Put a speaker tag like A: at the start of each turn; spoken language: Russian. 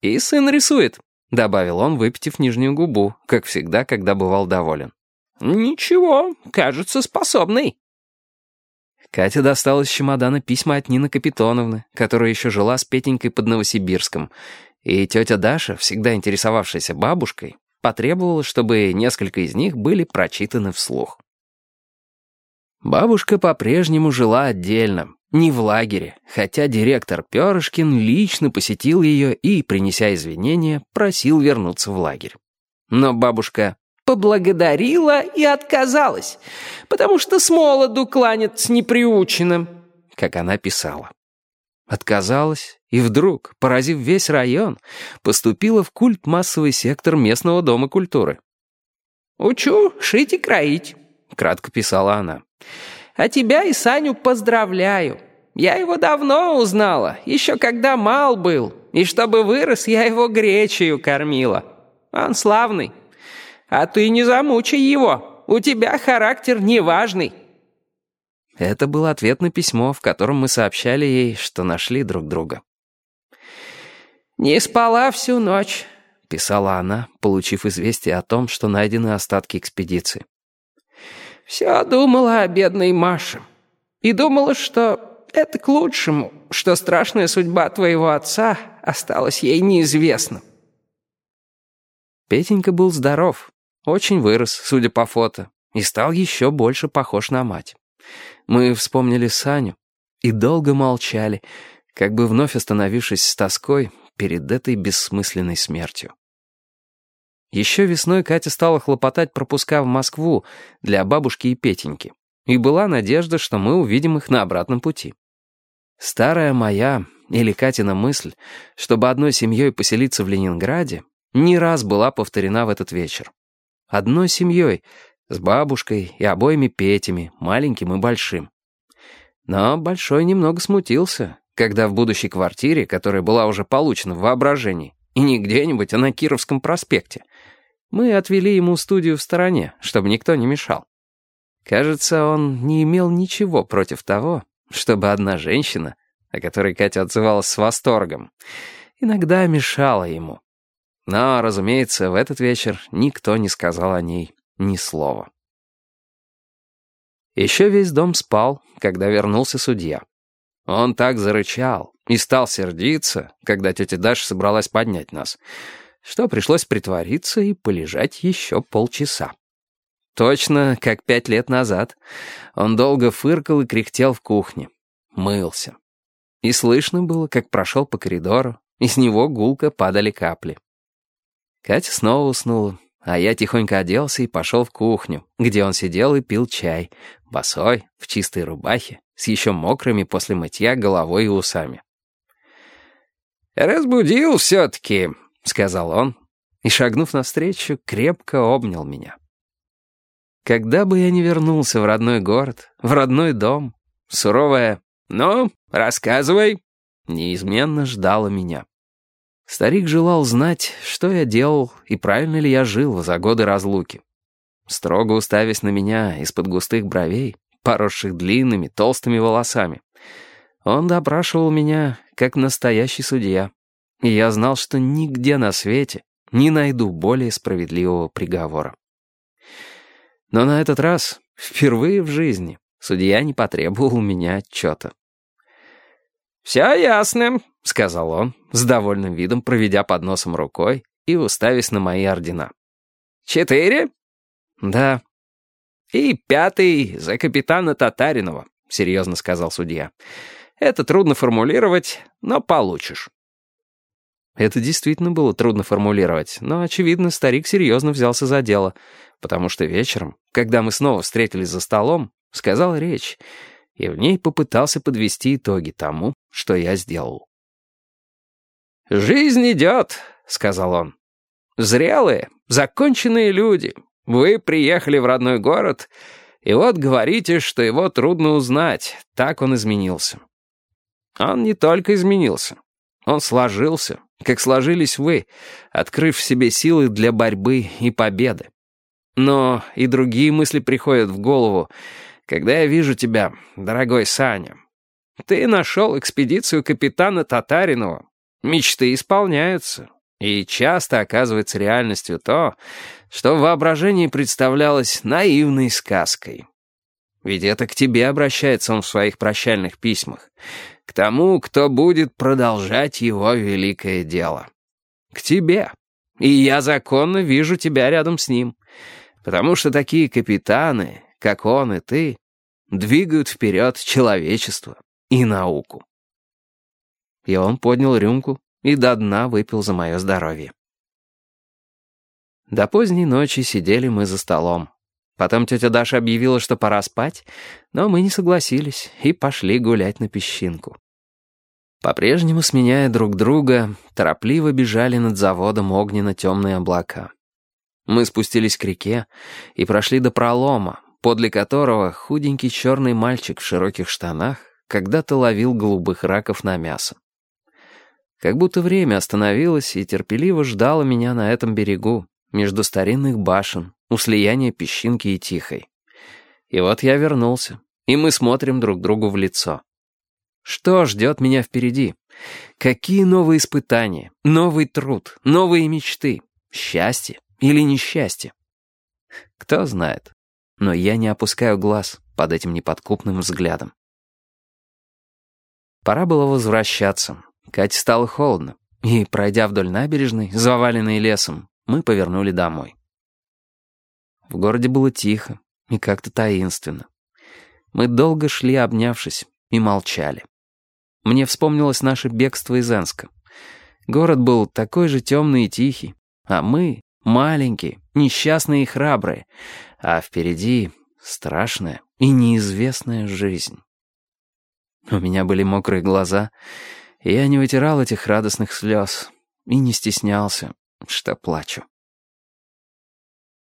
A: «И сын рисует», — добавил он, выпитив нижнюю губу, как всегда, когда бывал доволен.
B: «Ничего, кажется, способный».
A: Катя достала из чемодана письма от Нины Капитоновны, которая еще жила с Петенькой под Новосибирском, и тетя Даша, всегда интересовавшаяся бабушкой, потребовала, чтобы несколько из них были прочитаны вслух. Бабушка по-прежнему жила отдельно, не в лагере, хотя директор Перышкин лично посетил ее и, принеся извинения, просил вернуться в лагерь. Но бабушка
B: поблагодарила и отказалась, потому что с молоду кланяться неприученным,
A: как она писала. Отказалась и вдруг, поразив весь район, поступила в культ массовый сектор местного дома культуры.
B: «Учу шить и кроить», — кратко писала она. «А тебя и Саню поздравляю. Я его давно узнала, еще когда мал был, и чтобы вырос, я его гречею кормила. Он славный. А ты не замучай его, у тебя характер неважный».
A: Это был ответ на письмо, в котором мы сообщали ей, что нашли друг друга.
B: «Не спала всю ночь», — писала она, получив известие о том, что найдены остатки экспедиции. «Все думала о бедной Маше. И думала, что это к лучшему, что страшная судьба твоего отца осталась ей неизвестна».
A: Петенька был здоров, очень вырос, судя по фото, и стал еще больше похож на мать. Мы вспомнили Саню и долго молчали, как бы вновь остановившись с тоской перед этой бессмысленной смертью. Еще весной Катя стала хлопотать пропуска в Москву для бабушки и Петеньки, и была надежда, что мы увидим их на обратном пути. Старая моя или Катина мысль, чтобы одной семьей поселиться в Ленинграде, не раз была повторена в этот вечер. Одной семьей, с бабушкой и обоими Петями, маленьким и большим. Но Большой немного смутился, когда в будущей квартире, которая была уже получена в воображении, и не где-нибудь, а на Кировском проспекте, мы отвели ему студию в стороне, чтобы никто не мешал. Кажется, он не имел ничего против того, чтобы одна женщина, о которой Катя отзывалась с восторгом, иногда мешала ему. Но, разумеется, в этот вечер никто не сказал о ней ни слова. Еще весь дом спал, когда вернулся судья. Он так зарычал и стал сердиться, когда тетя Даша собралась поднять нас, что пришлось притвориться и полежать еще полчаса. Точно, как пять лет назад. Он долго фыркал и кряхтел в кухне. Мылся. И слышно было, как прошел по коридору, и с него гулко падали капли. Катя снова уснула, а я тихонько оделся и пошел в кухню, где он сидел и пил чай, босой, в чистой рубахе, с еще мокрыми после мытья головой и усами. «Разбудил все-таки», — сказал он, и, шагнув навстречу, крепко обнял меня. Когда бы я ни вернулся в родной город, в родной дом, суровая «Ну, рассказывай», неизменно ждала меня. Старик желал знать, что я делал и правильно ли я жил за годы разлуки. Строго уставясь на меня из-под густых бровей, поросших длинными, толстыми волосами, он допрашивал меня, как настоящий судья. И я знал, что нигде на свете не найду более справедливого приговора. Но на этот раз, впервые в жизни, судья не потребовал у меня отчета.
B: «Все ясно», —
A: сказал он, с довольным видом проведя под носом рукой и уставясь на мои ордена.
B: «Четыре?»
A: «Да».
B: «И пятый за капитана Татаринова», — серьезно сказал судья. «Это трудно формулировать, но получишь».
A: Это действительно было трудно формулировать, но, очевидно, старик серьезно взялся за дело, потому что вечером, когда мы снова встретились за столом, сказал речь, и в ней попытался подвести итоги тому, что я сделал.
B: «Жизнь идет», — сказал он. «Зрелые, законченные люди. Вы приехали в родной город, и вот говорите, что его трудно узнать. Так он изменился». Он не только изменился. Он сложился, как сложились вы, открыв в себе силы для борьбы и победы. Но и другие мысли приходят в голову, когда я вижу тебя, дорогой Саня. Ты нашел экспедицию капитана Татаринова, Мечты исполняются, и часто оказывается реальностью то, что в воображении представлялось наивной сказкой. Ведь это к тебе обращается он в своих прощальных письмах. К тому, кто будет продолжать его великое дело. К тебе. И я законно вижу тебя рядом с ним. Потому что такие капитаны, как он и ты, двигают вперед человечество и науку. И он поднял рюмку и до дна выпил за мое здоровье. До поздней ночи сидели мы за столом. Потом тетя Даша объявила, что пора спать, но мы не согласились и пошли гулять на песчинку. По-прежнему, сменяя друг друга, торопливо бежали над заводом огненно-темные облака. Мы спустились к реке и прошли до пролома, подле которого худенький черный мальчик в широких штанах когда-то ловил голубых раков на мясо. Как будто время остановилось и терпеливо ждало меня на этом берегу, между старинных башен, у слияния песчинки и тихой. И вот я вернулся, и мы смотрим друг другу в лицо. Что ждет меня впереди? Какие новые испытания, новый труд, новые мечты? Счастье или несчастье? Кто знает. Но я не опускаю глаз под этим неподкупным взглядом. Пора было возвращаться. Кате стало холодно, и, пройдя вдоль набережной, заваленной лесом, мы повернули домой. В городе было тихо и как-то таинственно. Мы долго шли, обнявшись, и молчали. Мне вспомнилось наше бегство из Энска. Город был такой же темный и тихий, а мы — маленькие, несчастные и храбрые, а впереди страшная и неизвестная жизнь. У меня были мокрые глаза, я не вытирал этих радостных слез и не стеснялся, что плачу.